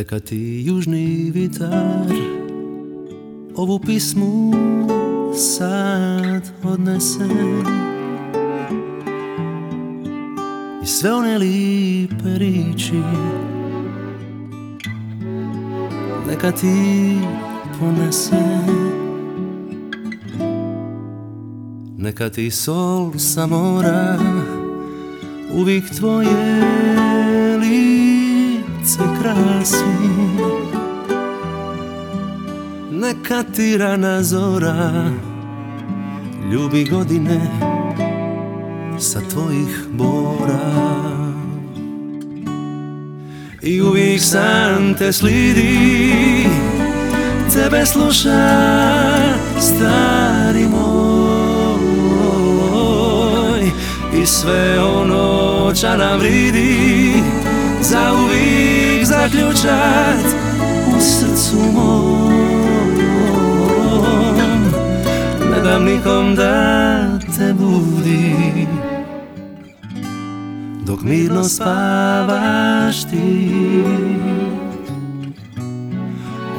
Neka ti južni vitar Ovu pismu sad odnese. I sve one lipe riči Neka ti ponese. Neka ti sol sa mora Uvijek tvoje lice krasi Neka ti rana zora. Ljubi godine sa tvojih bora. I uvijek san te slidi Tebe sluša stari moj. I sve ono ča vridi Za uvijek zaključat Ne dam nikom da te budi. Dok mirno spavaš ti.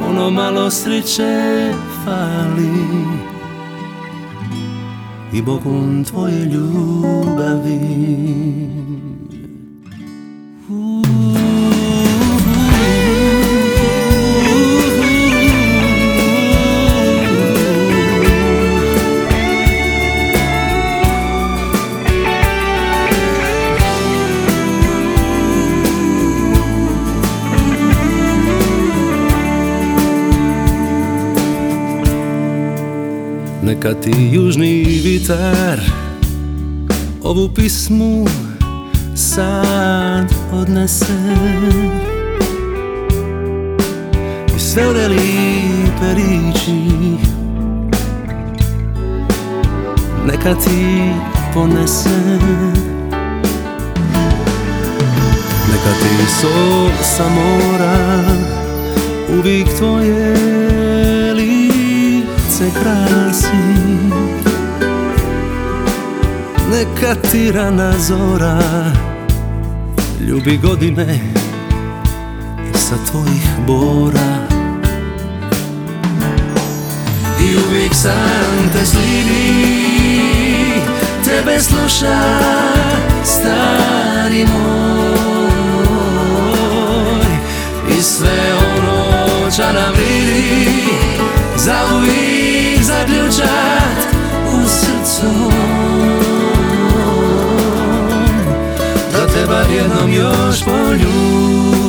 Ono malo sreće fali. I Bogom tvoje ljubavi Neka ti južni vitar Ovu pismu sad odnese. I sve one lipe riči Neka ti ponese. Neka ti sol sa mora Uvijek tvoje lice krasi. Neka ti rana zora Ljubi godine sa tvojih bora. I uvijek sam te slidi Tebe sluša stari moj. I sve ono ča nam jednom još poljubim.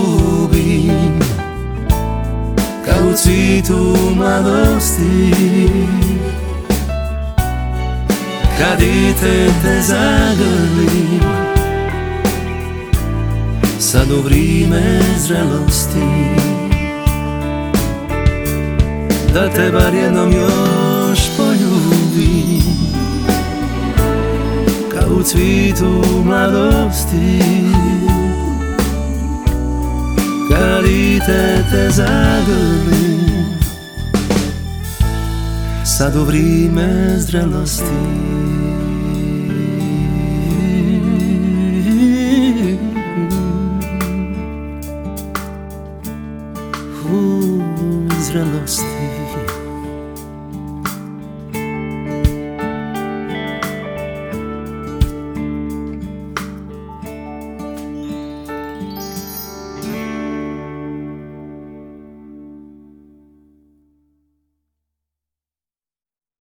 Kao u cvitu mladosti Kad dite te zagrlim. Sad u vrijeme zrelosti Da te bar jednom još u cvitu mladosti. Kad dite te zagrlim Sad u U zrelosti